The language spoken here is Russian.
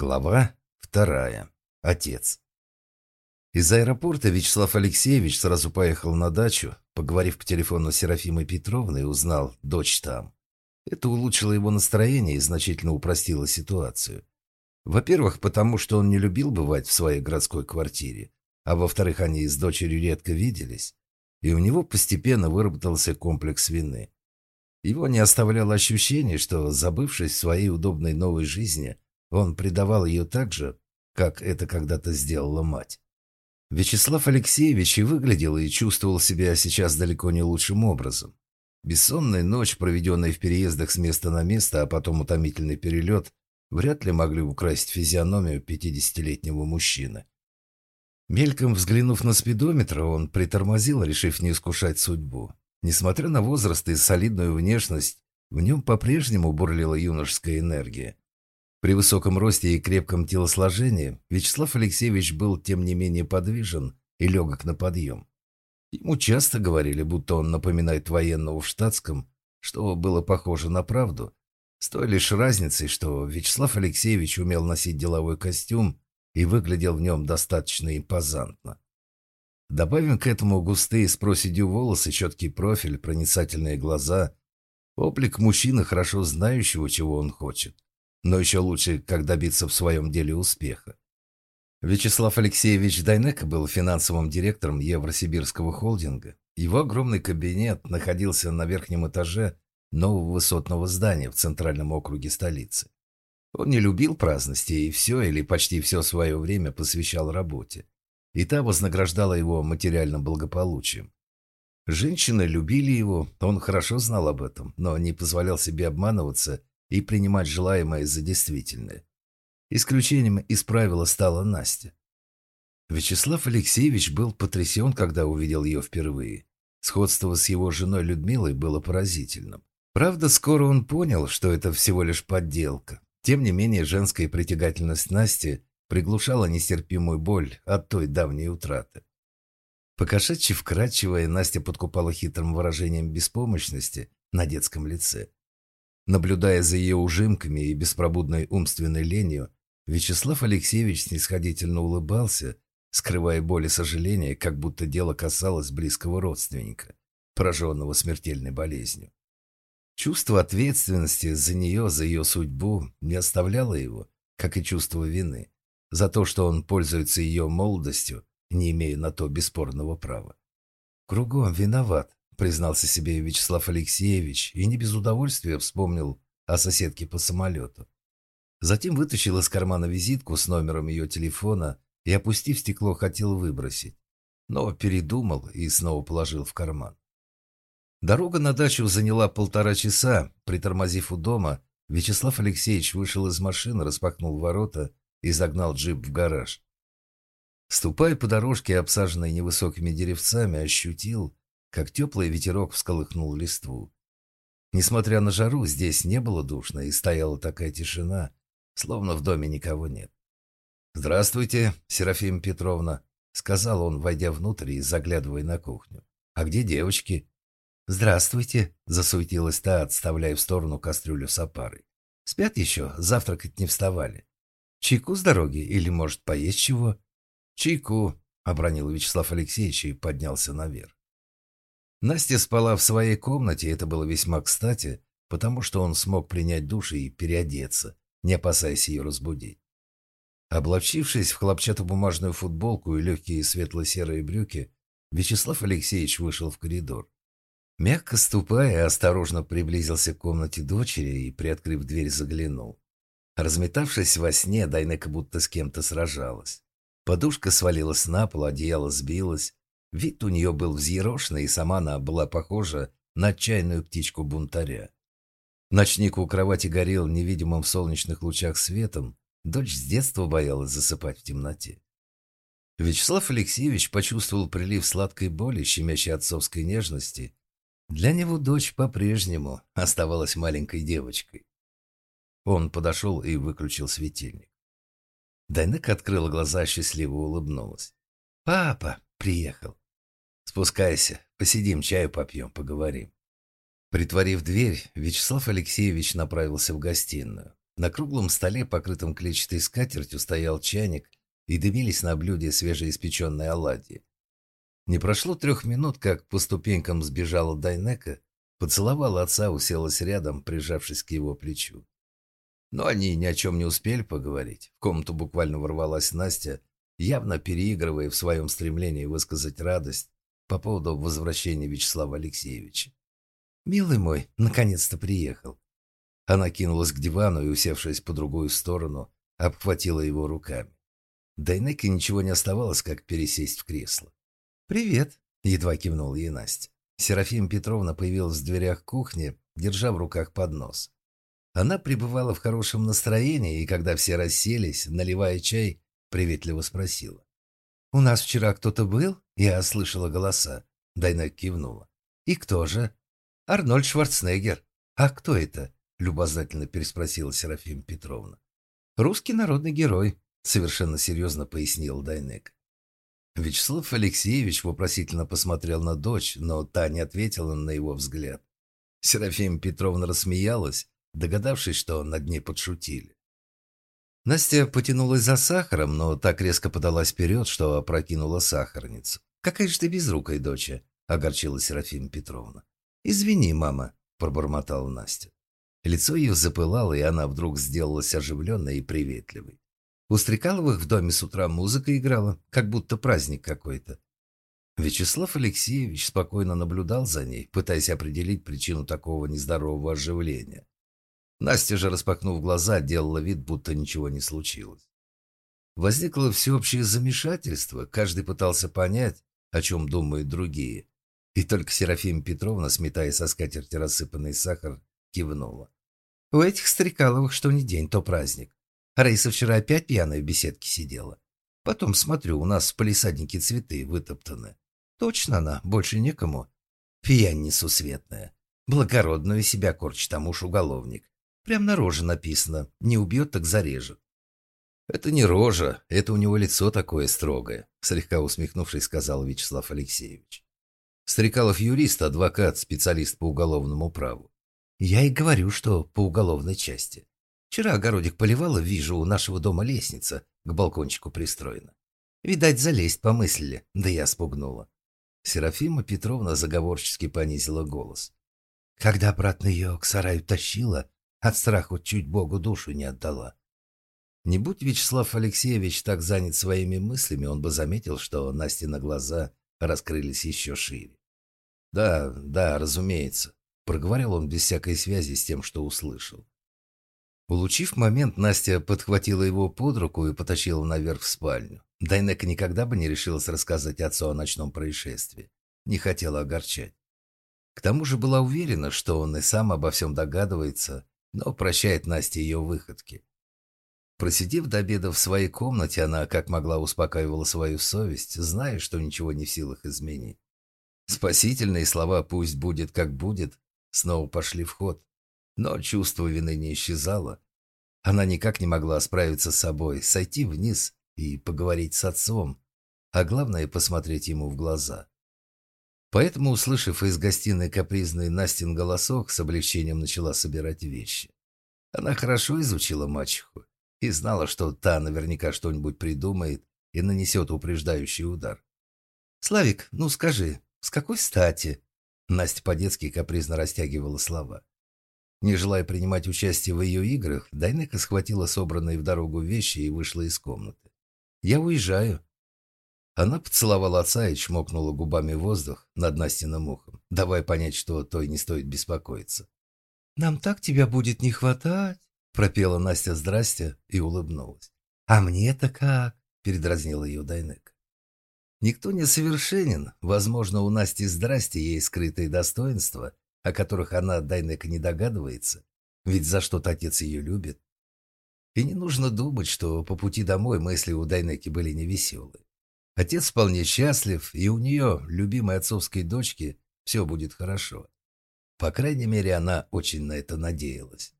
Глава вторая. Отец. Из аэропорта Вячеслав Алексеевич сразу поехал на дачу, поговорив по телефону с Серафимой Петровной, узнал, дочь там. Это улучшило его настроение и значительно упростило ситуацию. Во-первых, потому что он не любил бывать в своей городской квартире, а во-вторых, они с дочерью редко виделись, и у него постепенно выработался комплекс вины. Его не оставляло ощущение, что, забывшись в своей удобной новой жизни, он предавал ее так же, как это когда-то сделала мать. Вячеслав Алексеевич и выглядел и чувствовал себя сейчас далеко не лучшим образом. Бессонная ночь, проведенная в переездах с места на место, а потом утомительный перелет, вряд ли могли украсть физиономию пятидесятилетнего мужчины. Мельком взглянув на спидометр, он притормозил, решив не искушать судьбу. Несмотря на возраст и солидную внешность, в нем по-прежнему бурлила юношеская энергия. При высоком росте и крепком телосложении Вячеслав Алексеевич был, тем не менее, подвижен и легок на подъем. Ему часто говорили, будто он напоминает военного в штатском, что было похоже на правду, с той лишь разницей, что Вячеслав Алексеевич умел носить деловой костюм и выглядел в нем достаточно импозантно. Добавим к этому густые с проседью волосы, четкий профиль, проницательные глаза, облик мужчины, хорошо знающего, чего он хочет но еще лучше, как добиться в своем деле успеха. Вячеслав Алексеевич Дайнека был финансовым директором Евросибирского холдинга. Его огромный кабинет находился на верхнем этаже нового высотного здания в центральном округе столицы. Он не любил праздности и все или почти все свое время посвящал работе. И та вознаграждала его материальным благополучием. Женщины любили его, он хорошо знал об этом, но не позволял себе обманываться и принимать желаемое за действительное. Исключением из правила стала Настя. Вячеслав Алексеевич был потрясен, когда увидел ее впервые. Сходство с его женой Людмилой было поразительным. Правда, скоро он понял, что это всего лишь подделка. Тем не менее, женская притягательность Насти приглушала нестерпимую боль от той давней утраты. Покошачьи вкрадчивая, Настя подкупала хитрым выражением беспомощности на детском лице. Наблюдая за ее ужимками и беспробудной умственной ленью, Вячеслав Алексеевич снисходительно улыбался, скрывая боль и сожаление, как будто дело касалось близкого родственника, пораженного смертельной болезнью. Чувство ответственности за нее, за ее судьбу не оставляло его, как и чувство вины, за то, что он пользуется ее молодостью, не имея на то бесспорного права. Кругом виноват, признался себе Вячеслав Алексеевич и не без удовольствия вспомнил о соседке по самолету. Затем вытащил из кармана визитку с номером ее телефона и, опустив стекло, хотел выбросить. Но передумал и снова положил в карман. Дорога на дачу заняла полтора часа. Притормозив у дома, Вячеслав Алексеевич вышел из машины, распахнул ворота и загнал джип в гараж. Ступая по дорожке, обсаженной невысокими деревцами, ощутил, как теплый ветерок всколыхнул листву. Несмотря на жару, здесь не было душно, и стояла такая тишина, словно в доме никого нет. «Здравствуйте, Серафима Петровна», — сказал он, войдя внутрь и заглядывая на кухню. «А где девочки?» «Здравствуйте», — засуетилась та, отставляя в сторону кастрюлю с опарой. «Спят еще, завтракать не вставали. Чайку с дороги или, может, поесть чего?» «Чайку», — обронил Вячеслав Алексеевич и поднялся наверх. Настя спала в своей комнате, это было весьма кстати, потому что он смог принять душ и переодеться, не опасаясь ее разбудить. Облачившись в хлопчатобумажную футболку и легкие светло-серые брюки, Вячеслав Алексеевич вышел в коридор. Мягко ступая, осторожно приблизился к комнате дочери и, приоткрыв дверь, заглянул. Разметавшись во сне, Дайнека будто с кем-то сражалась. Подушка свалилась на пол, одеяло сбилось, Вид у нее был взъерошенный, и сама она была похожа на отчаянную птичку-бунтаря. Ночник у кровати горел невидимым в солнечных лучах светом. Дочь с детства боялась засыпать в темноте. Вячеслав Алексеевич почувствовал прилив сладкой боли, щемящей отцовской нежности. Для него дочь по-прежнему оставалась маленькой девочкой. Он подошел и выключил светильник. Дайнека открыла глаза, счастливо улыбнулась. «Папа приехал!» Спускайся, посидим, чаю попьем, поговорим. Притворив дверь, Вячеслав Алексеевич направился в гостиную. На круглом столе, покрытом клетчатой скатертью, стоял чайник, и дымились на блюде свежеиспеченные оладьи. Не прошло трех минут, как по ступенькам сбежала Дайнека, поцеловала отца, уселась рядом, прижавшись к его плечу. Но они ни о чем не успели поговорить. В комнату буквально ворвалась Настя, явно переигрывая в своем стремлении высказать радость по поводу возвращения Вячеслава Алексеевича. «Милый мой, наконец-то приехал». Она кинулась к дивану и, усевшись по другую сторону, обхватила его руками. Дайнеке ничего не оставалось, как пересесть в кресло. «Привет», — едва кивнул ей Настя. Серафима Петровна появилась в дверях кухни, держа в руках поднос. Она пребывала в хорошем настроении, и когда все расселись, наливая чай, приветливо спросила. «У нас вчера кто-то был?» Я слышала голоса. Дайнек кивнула. «И кто же?» «Арнольд Шварценеггер». «А кто это?» Любознательно переспросила Серафима Петровна. «Русский народный герой», совершенно серьезно пояснил Дайнек. Вячеслав Алексеевич вопросительно посмотрел на дочь, но та не ответила на его взгляд. Серафима Петровна рассмеялась, догадавшись, что над ней подшутили. Настя потянулась за сахаром, но так резко подалась вперед, что опрокинула сахарницу. «Какая же ты безрукая, доча!» — огорчила Серафима Петровна. «Извини, мама», — пробормотала Настя. Лицо ее запылало, и она вдруг сделалась оживленной и приветливой. У Стрекаловых в доме с утра музыка играла, как будто праздник какой-то. Вячеслав Алексеевич спокойно наблюдал за ней, пытаясь определить причину такого нездорового оживления. Настя же, распахнув глаза, делала вид, будто ничего не случилось. Возникло всеобщее замешательство, каждый пытался понять, о чем думают другие. И только Серафима Петровна, сметая со скатерти рассыпанный сахар, кивнула. «У этих Стрекаловых что ни день, то праздник. Раиса вчера опять пьяная в беседке сидела. Потом смотрю, у нас в палисаднике цветы вытоптаны. Точно она, больше некому. Пьянь несусветная. Благородную себя корчит, а муж уголовник. Прям на роже написано. Не убьет, так зарежет. «Это не рожа, это у него лицо такое строгое», слегка усмехнувшись, сказал Вячеслав Алексеевич. Стрекалов юрист, адвокат, специалист по уголовному праву. Я и говорю, что по уголовной части. Вчера огородик поливала, вижу, у нашего дома лестница к балкончику пристроена. Видать, залезть помыслили, да я спугнула. Серафима Петровна заговорчески понизила голос. Когда обратно ее к сараю тащила, от страха чуть Богу душу не отдала. Не будь Вячеслав Алексеевич так занят своими мыслями, он бы заметил, что Насте на глаза раскрылись еще шире. «Да, да, разумеется», — проговорил он без всякой связи с тем, что услышал. Улучив момент, Настя подхватила его под руку и потащила наверх в спальню. Дайнека никогда бы не решилась рассказать отцу о ночном происшествии. Не хотела огорчать. К тому же была уверена, что он и сам обо всем догадывается, но прощает Насте ее выходки. Просидев до обеда в своей комнате, она как могла успокаивала свою совесть, зная, что ничего не в силах изменить. Спасительные слова «пусть будет как будет» снова пошли в ход. Но чувство вины не исчезало. Она никак не могла справиться с собой, сойти вниз и поговорить с отцом, а главное – посмотреть ему в глаза. Поэтому, услышав из гостиной капризный Настин голосок, с облегчением начала собирать вещи. Она хорошо изучила мачеху и знала, что та наверняка что-нибудь придумает и нанесет упреждающий удар. «Славик, ну скажи, с какой стати?» Настя по-детски капризно растягивала слова. Не желая принимать участие в ее играх, Дайнека схватила собранные в дорогу вещи и вышла из комнаты. «Я уезжаю». Она поцеловала отца и чмокнула губами воздух над Настиным ухом, давая понять, что той не стоит беспокоиться. «Нам так тебя будет не хватать», — пропела Настя «здрасте» и улыбнулась. «А мне-то как?» — передразнила ее Дайнека. Никто не совершенен. Возможно, у Насти «здрасте» есть скрытые достоинства — о которых она, Дайнека, не догадывается, ведь за что-то отец ее любит. И не нужно думать, что по пути домой мысли у Дайнеки были невеселые. Отец вполне счастлив, и у нее, любимой отцовской дочки, все будет хорошо. По крайней мере, она очень на это надеялась.